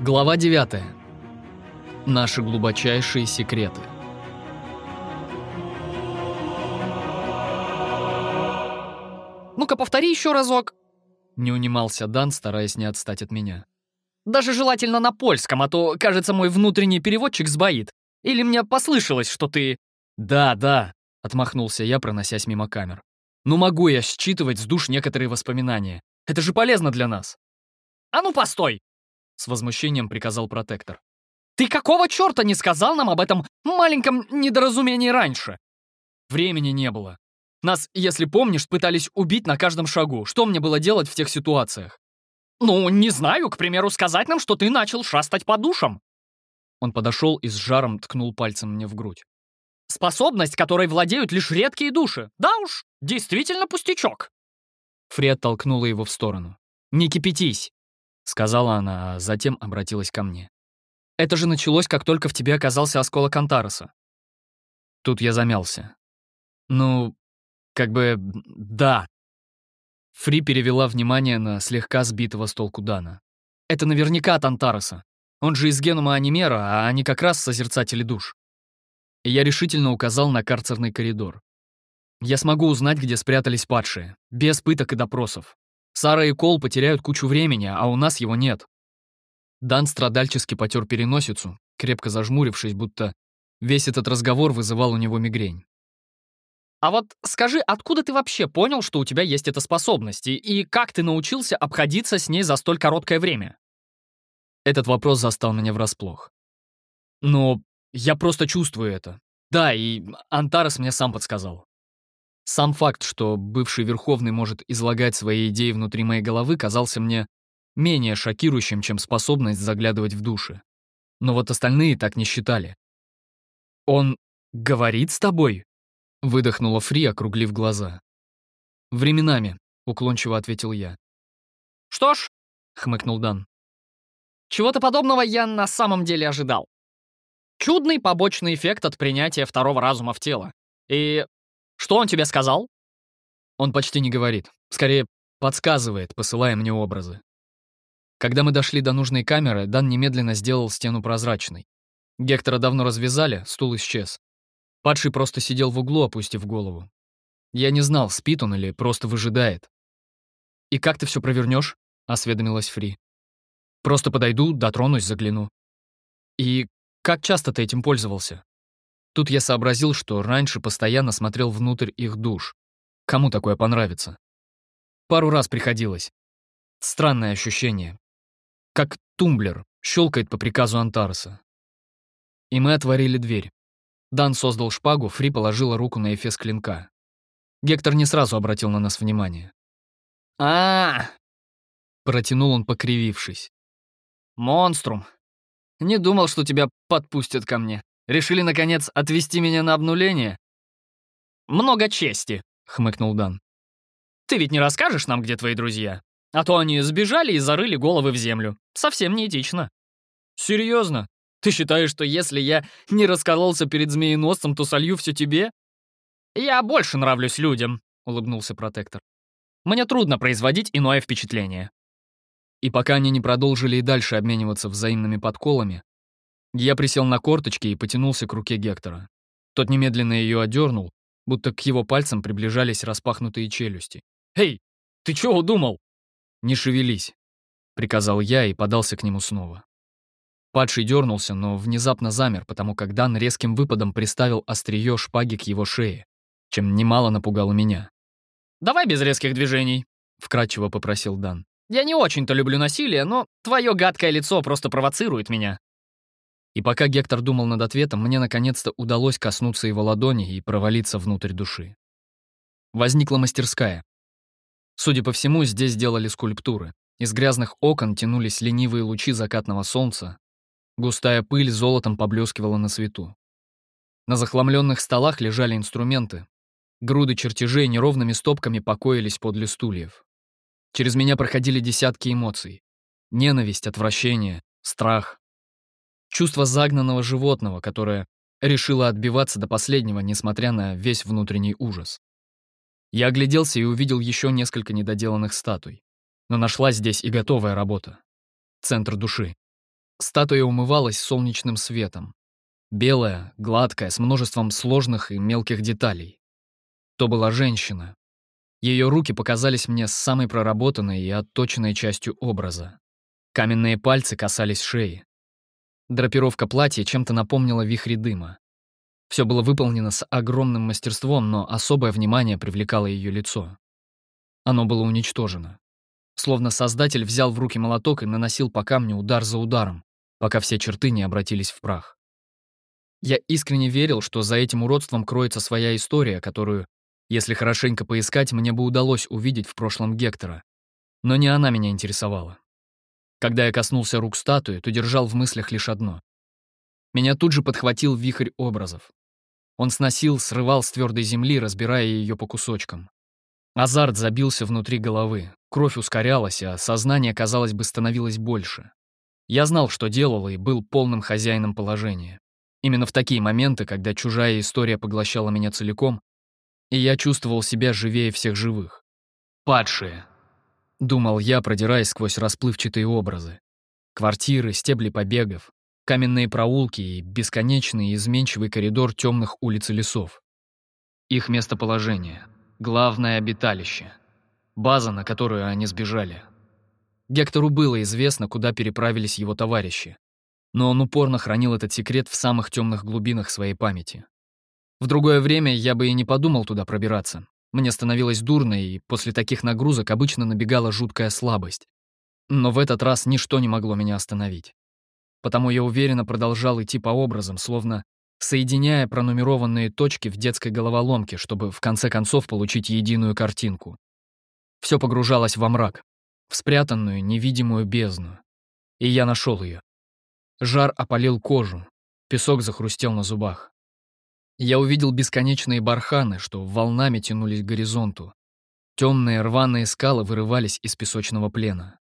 Глава 9. Наши глубочайшие секреты. Ну-ка, повтори еще разок. Не унимался Дан, стараясь не отстать от меня. Даже желательно на польском, а то, кажется, мой внутренний переводчик сбоит. Или мне послышалось, что ты... Да, да, отмахнулся я, проносясь мимо камер. Ну могу я считывать с душ некоторые воспоминания. Это же полезно для нас. А ну постой! С возмущением приказал протектор. Ты какого черта не сказал нам об этом маленьком недоразумении раньше? Времени не было. Нас, если помнишь, пытались убить на каждом шагу. Что мне было делать в тех ситуациях? Ну, не знаю, к примеру, сказать нам, что ты начал шастать по душам. Он подошел и с жаром ткнул пальцем мне в грудь. Способность, которой владеют лишь редкие души. Да уж, действительно пустячок. Фри оттолкнула его в сторону. «Не кипятись!» — сказала она, а затем обратилась ко мне. «Это же началось, как только в тебе оказался осколок Антареса». Тут я замялся. «Ну, как бы, да». Фри перевела внимание на слегка сбитого с толку Дана. «Это наверняка от Антареса. Он же из генума Анимера, а они как раз созерцатели душ». Я решительно указал на карцерный коридор. Я смогу узнать, где спрятались падшие, без пыток и допросов. Сара и Кол потеряют кучу времени, а у нас его нет. Дан страдальчески потер переносицу, крепко зажмурившись, будто весь этот разговор вызывал у него мигрень. «А вот скажи, откуда ты вообще понял, что у тебя есть эта способность, и, как ты научился обходиться с ней за столь короткое время?» Этот вопрос застал меня врасплох. «Но я просто чувствую это. Да, и Антарес мне сам подсказал. Сам факт, что бывший Верховный может излагать свои идеи внутри моей головы, казался мне менее шокирующим, чем способность заглядывать в души. Но вот остальные так не считали. «Он говорит с тобой?» — выдохнула Фри, округлив глаза. «Временами», — уклончиво ответил я. «Что ж», — хмыкнул Дан. «Чего-то подобного я на самом деле ожидал. Чудный побочный эффект от принятия второго разума в тело. И что он тебе сказал?» Он почти не говорит. Скорее, подсказывает, посылая мне образы. Когда мы дошли до нужной камеры, Дан немедленно сделал стену прозрачной. Гектора давно развязали, стул исчез. Падший просто сидел в углу, опустив голову. Я не знал, спит он или просто выжидает. «И как ты все провернешь? осведомилась Фри. «Просто подойду, дотронусь, загляну». «И как часто ты этим пользовался?» Тут я сообразил, что раньше постоянно смотрел внутрь их душ. Кому такое понравится? Пару раз приходилось. Странное ощущение. Как тумблер щелкает по приказу Антареса. И мы отворили дверь. Дан создал шпагу, Фри положила руку на эфес клинка. Гектор не сразу обратил на нас внимание. а, -а, -а Протянул он, покривившись. «Монструм! Не думал, что тебя подпустят ко мне». Решили, наконец, отвести меня на обнуление?» «Много чести», — хмыкнул Дан. «Ты ведь не расскажешь нам, где твои друзья? А то они сбежали и зарыли головы в землю. Совсем неэтично». «Серьезно? Ты считаешь, что если я не раскололся перед змееносцем, то солью все тебе?» «Я больше нравлюсь людям», — улыбнулся протектор. «Мне трудно производить иное впечатление». И пока они не продолжили и дальше обмениваться взаимными подколами, я присел на корточки и потянулся к руке Гектора. Тот немедленно ее одернул, будто к его пальцам приближались распахнутые челюсти. «Эй, ты чего удумал?» «Не шевелись», — приказал я и подался к нему снова. Падший дернулся, но внезапно замер, потому как Дан резким выпадом приставил острие шпаги к его шее, чем немало напугал меня. «Давай без резких движений», — вкратчиво попросил Дан. «Я не очень-то люблю насилие, но твое гадкое лицо просто провоцирует меня». И пока Гектор думал над ответом, мне наконец-то удалось коснуться его ладони и провалиться внутрь души. Возникла мастерская. Судя по всему, здесь делали скульптуры. Из грязных окон тянулись ленивые лучи закатного солнца. Густая пыль золотом поблескивала на свету. На захламленных столах лежали инструменты. Груды чертежей неровными стопками покоились подле стульев. Через меня проходили десятки эмоций. Ненависть, отвращение, страх, Чувство загнанного животного, которое решило отбиваться до последнего, несмотря на весь внутренний ужас. Я огляделся и увидел еще несколько недоделанных статуй. Но нашлась здесь и готовая работа. Центр души. Статуя умывалась солнечным светом. Белая, гладкая, с множеством сложных и мелких деталей. То была женщина. Ее руки показались мне самой проработанной и отточенной частью образа. Каменные пальцы касались шеи. Драпировка платья чем-то напомнила вихри дыма. Все было выполнено с огромным мастерством, но особое внимание привлекало ее лицо. Оно было уничтожено. Словно создатель взял в руки молоток и наносил по камню удар за ударом, пока все черты не обратились в прах. Я искренне верил, что за этим уродством кроется своя история, которую, если хорошенько поискать, мне бы удалось увидеть в прошлом Гектора. Но не она меня интересовала. Когда я коснулся рук статуи, то держал в мыслях лишь одно. Меня тут же подхватил вихрь образов. Он сносил, срывал с твердой земли, разбирая ее по кусочкам. Азарт забился внутри головы, кровь ускорялась, а сознание, казалось бы, становилось больше. Я знал, что делал, и был полным хозяином положения. Именно в такие моменты, когда чужая история поглощала меня целиком, и я чувствовал себя живее всех живых. «Падшие», — думал я, продираясь сквозь расплывчатые образы. Квартиры, стебли побегов, каменные проулки и бесконечный изменчивый коридор темных улиц и лесов. Их местоположение, главное обиталище, база, на которую они сбежали. Гектору было известно, куда переправились его товарищи, но он упорно хранил этот секрет в самых темных глубинах своей памяти. В другое время я бы и не подумал туда пробираться. Мне становилось дурно, и после таких нагрузок обычно набегала жуткая слабость. Но в этот раз ничто не могло меня остановить. Потому я уверенно продолжал идти по образам, словно соединяя пронумерованные точки в детской головоломке, чтобы в конце концов получить единую картинку. Все погружалось во мрак, в спрятанную невидимую бездну. И я нашел ее. Жар опалил кожу, песок захрустел на зубах. Я увидел бесконечные барханы, что волнами тянулись к горизонту. Темные рваные скалы вырывались из песочного плена.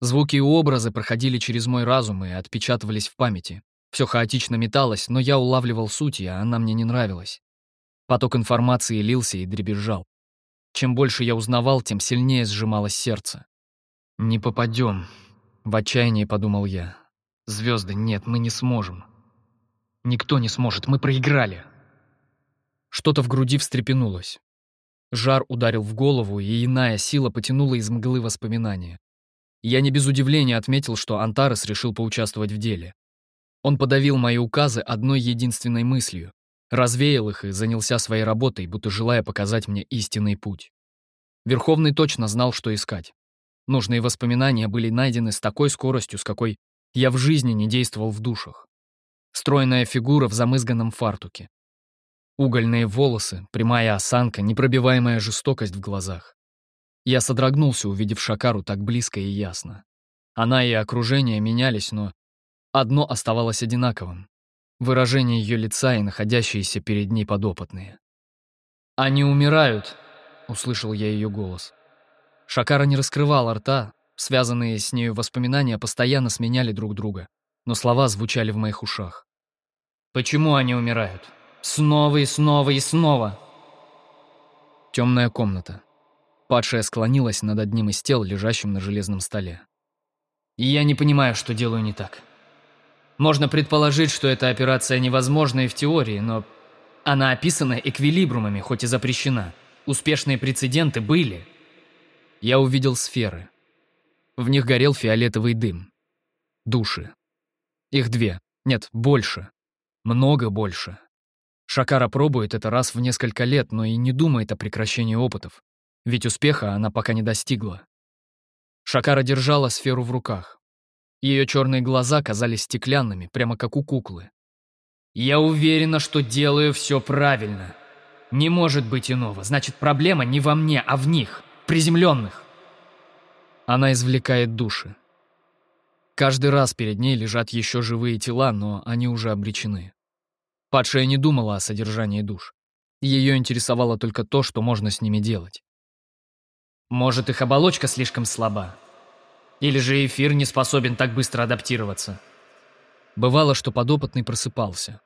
Звуки и образы проходили через мой разум и отпечатывались в памяти. Все хаотично металось, но я улавливал суть, а она мне не нравилась. Поток информации лился и дребезжал. Чем больше я узнавал, тем сильнее сжималось сердце. «Не попадем», — в отчаянии подумал я. Звезды, нет, мы не сможем. Никто не сможет, мы проиграли. Что-то в груди встрепенулось. Жар ударил в голову, и иная сила потянула из мглы воспоминания. Я не без удивления отметил, что Антарес решил поучаствовать в деле. Он подавил мои указы одной единственной мыслью, развеял их и занялся своей работой, будто желая показать мне истинный путь. Верховный точно знал, что искать. Нужные воспоминания были найдены с такой скоростью, с какой я в жизни не действовал в душах. Стройная фигура в замызганном фартуке. Угольные волосы, прямая осанка, непробиваемая жестокость в глазах. Я содрогнулся, увидев Шакару так близко и ясно. Она и окружение менялись, но одно оставалось одинаковым — выражение ее лица и находящиеся перед ней подопытные. «Они умирают», — услышал я ее голос. Шакара не раскрывала рта, Связанные с нею воспоминания постоянно сменяли друг друга, но слова звучали в моих ушах. «Почему они умирают? Снова и снова и снова!» Темная комната. Падшая склонилась над одним из тел, лежащим на железном столе. «И я не понимаю, что делаю не так. Можно предположить, что эта операция невозможна и в теории, но она описана эквилибрумами, хоть и запрещена. Успешные прецеденты были. Я увидел сферы. В них горел фиолетовый дым. Души. Их две. Нет, больше. Много больше. Шакара пробует это раз в несколько лет, но и не думает о прекращении опытов. Ведь успеха она пока не достигла. Шакара держала сферу в руках. Ее черные глаза казались стеклянными, прямо как у куклы. «Я уверена, что делаю все правильно. Не может быть иного. Значит, проблема не во мне, а в них, приземленных. Она извлекает души. Каждый раз перед ней лежат еще живые тела, но они уже обречены. Падшая не думала о содержании душ. Ее интересовало только то, что можно с ними делать. Может, их оболочка слишком слаба? Или же эфир не способен так быстро адаптироваться? Бывало, что подопытный просыпался.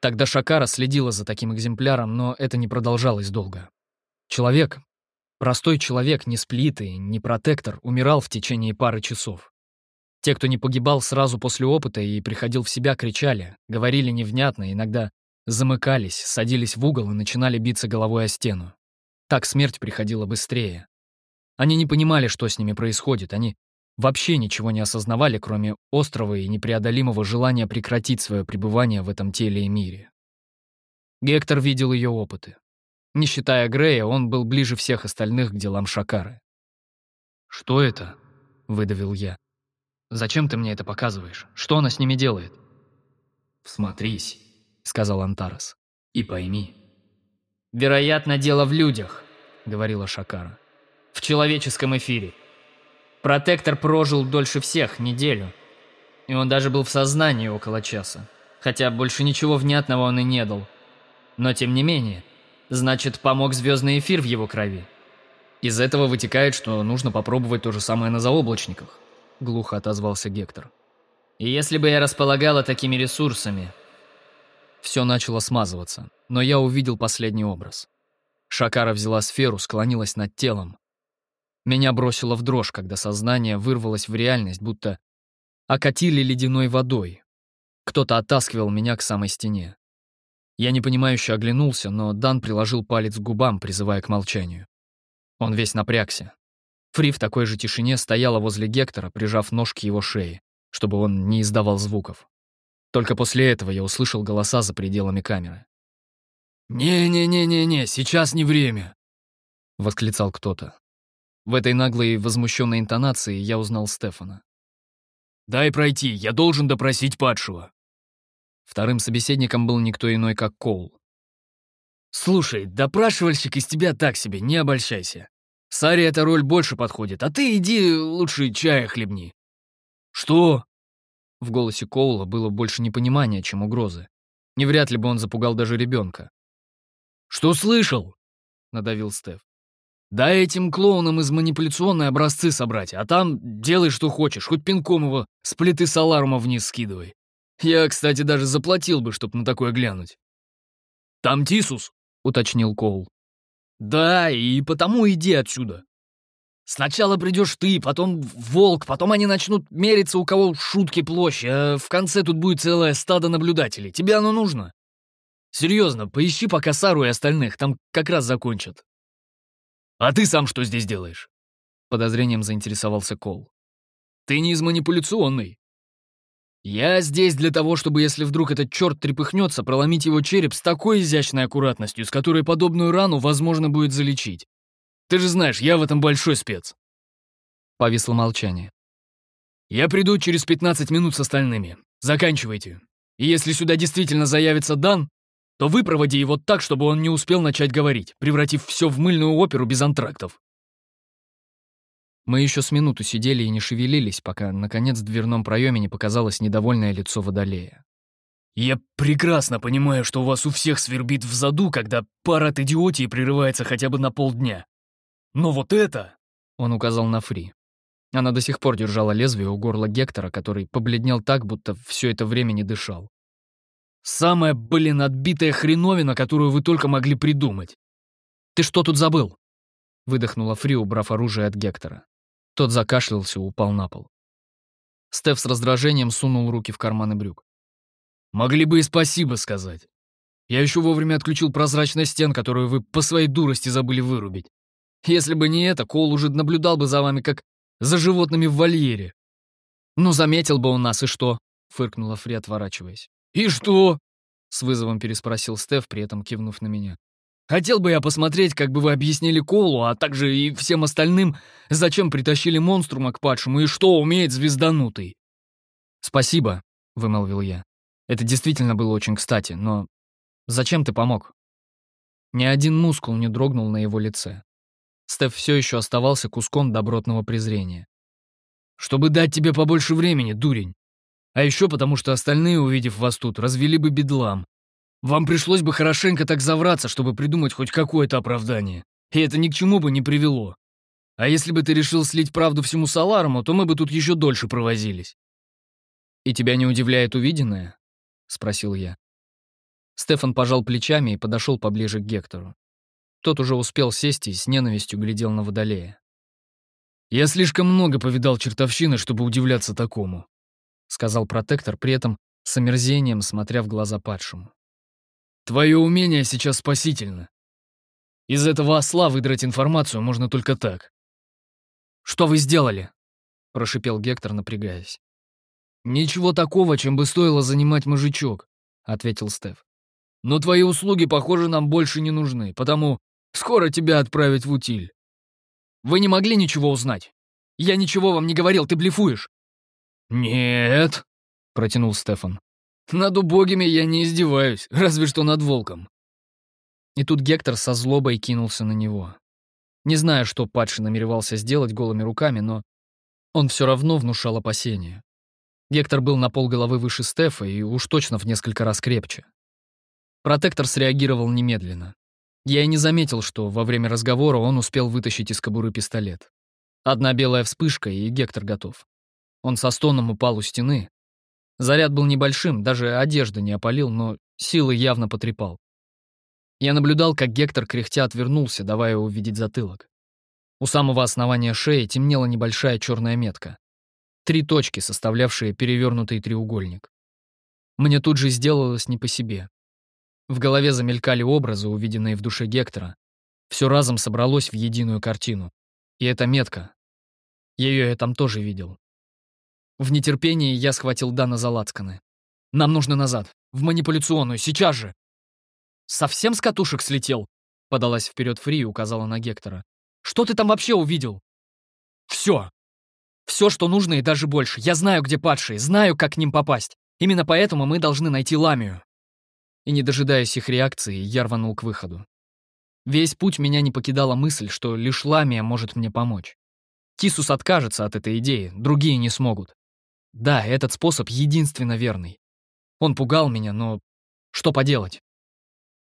Тогда Шакара следила за таким экземпляром, но это не продолжалось долго. Человек, Простой человек, не сплитый, не протектор, умирал в течение пары часов. Те, кто не погибал сразу после опыта и приходил в себя, кричали, говорили невнятно, иногда замыкались, садились в угол и начинали биться головой о стену. Так смерть приходила быстрее. Они не понимали, что с ними происходит, они вообще ничего не осознавали, кроме острого и непреодолимого желания прекратить свое пребывание в этом теле и мире. Гектор видел ее опыты. Не считая Грея, он был ближе всех остальных к делам Шакары. «Что это?» — выдавил я. «Зачем ты мне это показываешь? Что она с ними делает?» «Всмотрись», — сказал Антарес, — «и пойми». «Вероятно, дело в людях», — говорила Шакара. «В человеческом эфире. Протектор прожил дольше всех, неделю. И он даже был в сознании около часа. Хотя больше ничего внятного он и не дал. Но тем не менее, значит, помог звездный эфир в его крови. Из этого вытекает, что нужно попробовать то же самое на заоблачниках, глухо отозвался Гектор. Если бы я располагала такими ресурсами... Все начало смазываться, но я увидел последний образ. Шакара взяла сферу, склонилась над телом. Меня бросило в дрожь, когда сознание вырвалось в реальность, будто окатили ледяной водой. Кто-то оттаскивал меня к самой стене. Я непонимающе оглянулся, но Дан приложил палец к губам, призывая к молчанию. Он весь напрягся. Фри в такой же тишине стояла возле Гектора, прижав нож к его шее, чтобы он не издавал звуков. Только после этого я услышал голоса за пределами камеры. «Не-не-не-не-не, сейчас не время!» — восклицал кто-то. В этой наглой и возмущенной интонации я узнал Стефана. «Дай пройти, я должен допросить падшего!» Вторым собеседником был никто иной, как Коул. «Слушай, допрашивальщик из тебя так себе, не обольщайся. Саре эта роль больше подходит, а ты иди лучше чая хлебни». «Что?» В голосе Коула было больше непонимания, чем угрозы. Не вряд ли бы он запугал даже ребенка. «Что слышал?» — надавил Стеф. «Дай этим клоунам из манипуляционной образцы собрать, а там делай, что хочешь, хоть пинком его с плиты Соларума вниз скидывай. Я, кстати, даже заплатил бы, чтоб на такое глянуть». «Там Тисус?» — уточнил Коул. «Да, и потому иди отсюда. Сначала придешь ты, потом волк, потом они начнут мериться, у кого шутки площадь, а в конце тут будет целое стадо наблюдателей. Тебе оно нужно? Серьезно, поищи пока Сару и остальных, там как раз закончат. А ты сам что здесь делаешь? Подозрением заинтересовался Кол. Ты не из манипуляционной. Я здесь для того, чтобы, если вдруг этот черт трепыхнется, проломить его череп с такой изящной аккуратностью, с которой подобную рану возможно будет залечить. Ты же знаешь, я в этом большой спец. Повисло молчание. Я приду через 15 минут с остальными. Заканчивайте. И если сюда действительно заявится Дан, то выпроводи его так, чтобы он не успел начать говорить, превратив все в мыльную оперу без антрактов. Мы еще с минуту сидели и не шевелились, пока, наконец, в дверном проеме не показалось недовольное лицо Водолея. «Я прекрасно понимаю, что у вас у всех свербит в заду, когда пара от идиотии прерывается хотя бы на полдня. Но вот это...» — он указал на Фри. Она до сих пор держала лезвие у горла Гектора, который побледнел так, будто все это время не дышал. «Самая, блин, отбитая хреновина, которую вы только могли придумать!» «Ты что тут забыл?» — выдохнула Фри, убрав оружие от Гектора. Тот закашлялся и упал на пол. Стеф с раздражением сунул руки в карманы брюк. «Могли бы и спасибо сказать. Я еще вовремя отключил прозрачность стен, которую вы по своей дурости забыли вырубить. Если бы не это, Коул уже наблюдал бы за вами, как за животными в вольере. «Ну, заметил бы он нас, и что?» — фыркнула Фри, отворачиваясь. «И что?» — с вызовом переспросил Стеф, при этом кивнув на меня. «Хотел бы я посмотреть, как бы вы объяснили Колу, а также и всем остальным, зачем притащили монструма к падшему и что умеет звезданутый». «Спасибо», — вымолвил я. «Это действительно было очень кстати, но зачем ты помог?» Ни один мускул не дрогнул на его лице. Стеф все еще оставался куском добротного презрения. «Чтобы дать тебе побольше времени, дурень. А еще потому, что остальные, увидев вас тут, развели бы бедлам. Вам пришлось бы хорошенько так завраться, чтобы придумать хоть какое-то оправдание. И это ни к чему бы не привело. А если бы ты решил слить правду всему Саларуму, то мы бы тут еще дольше провозились». «И тебя не удивляет увиденное?» — спросил я. Стефан пожал плечами и подошел поближе к Гектору. Тот уже успел сесть и с ненавистью глядел на Водолея. Я слишком много повидал чертовщины, чтобы удивляться такому», — сказал протектор, при этом с омерзением смотря в глаза падшему. «Твое умение сейчас спасительно. Из этого осла выдрать информацию можно только так». «Что вы сделали?» — прошипел Гектор, напрягаясь. «Ничего такого, чем бы стоило занимать мужичок», — ответил Стеф. «Но твои услуги, похоже, нам больше не нужны, потому скоро тебя отправят в утиль». «Вы не могли ничего узнать? Я ничего вам не говорил, ты блефуешь». «Нет», — протянул Стефан. «Над убогими я не издеваюсь, разве что над волком». И тут Гектор со злобой кинулся на него. Не знаю, что падший намеревался сделать голыми руками, но он все равно внушал опасения. Гектор был на полголовы выше Стефа и уж точно в несколько раз крепче. Протектор среагировал немедленно. Я и не заметил, что во время разговора он успел вытащить из кобуры пистолет. Одна белая вспышка, и Гектор готов. Он со стоном упал у стены. Заряд был небольшим, даже одежда не опалил, но силы явно потрепал. Я наблюдал, как Гектор кряхтя отвернулся, давая увидеть затылок. У самого основания шеи темнела небольшая черная метка. Три точки, составлявшие перевернутый треугольник. Мне тут же сделалось не по себе. В голове замелькали образы, увиденные в душе Гектора. Все разом собралось в единую картину. И эта метка. Ее я там тоже видел. В нетерпении я схватил Дана за лацканы. «Нам нужно назад. В манипуляционную. Сейчас же!» «Совсем с катушек слетел?» Подалась вперед Фри и указала на Гектора. «Что ты там вообще увидел?» «Все!» Все, что нужно и даже больше. Я знаю, где падшие, знаю, как к ним попасть. Именно поэтому мы должны найти Ламию. И не дожидаясь их реакции, я рванул к выходу. Весь путь меня не покидала мысль, что лишь Ламия может мне помочь. Тисус откажется от этой идеи, другие не смогут. Да, этот способ единственно верный. Он пугал меня, но что поделать?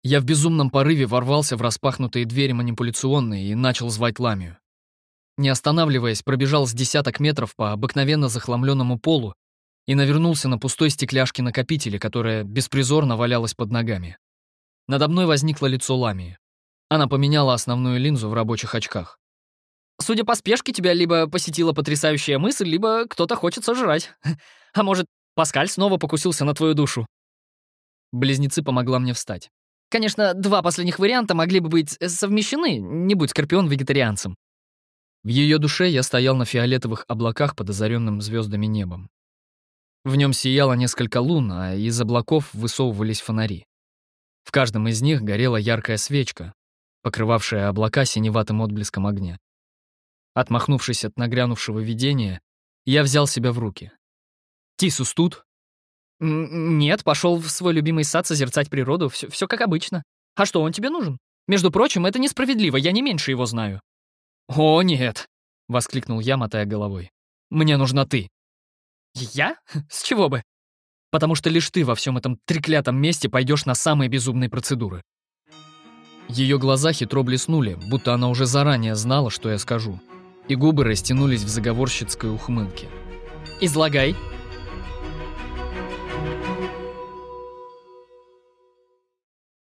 Я в безумном порыве ворвался в распахнутые двери манипуляционные и начал звать Ламию. Не останавливаясь, пробежал с десяток метров по обыкновенно захламленному полу и навернулся на пустой стекляшке накопителя, которая беспризорно валялась под ногами. Надо мной возникло лицо Ламии. Она поменяла основную линзу в рабочих очках. «Судя по спешке, тебя либо посетила потрясающая мысль, либо кто-то хочет сожрать. А может, Паскаль снова покусился на твою душу?» Близнецы помогла мне встать. Конечно, два последних варианта могли бы быть совмещены, не будь Скорпион вегетарианцем. В ее душе я стоял на фиолетовых облаках под озаренным звездами небом. В нем сияло несколько лун, а из облаков высовывались фонари. В каждом из них горела яркая свечка, покрывавшая облака синеватым отблеском огня. Отмахнувшись от нагрянувшего видения, я взял себя в руки. «Тисус тут?» «Нет, пошел в свой любимый сад созерцать природу, все, как обычно. А что, он тебе нужен? Между прочим, это несправедливо, я не меньше его знаю». «О, нет!» — воскликнул я, мотая головой. «Мне нужна ты!» «Я? С чего бы?» «Потому что лишь ты во всем этом треклятом месте пойдешь на самые безумные процедуры». Ее глаза хитро блеснули, будто она уже заранее знала, что я скажу, и губы растянулись в заговорщицкой ухмылке. «Излагай!»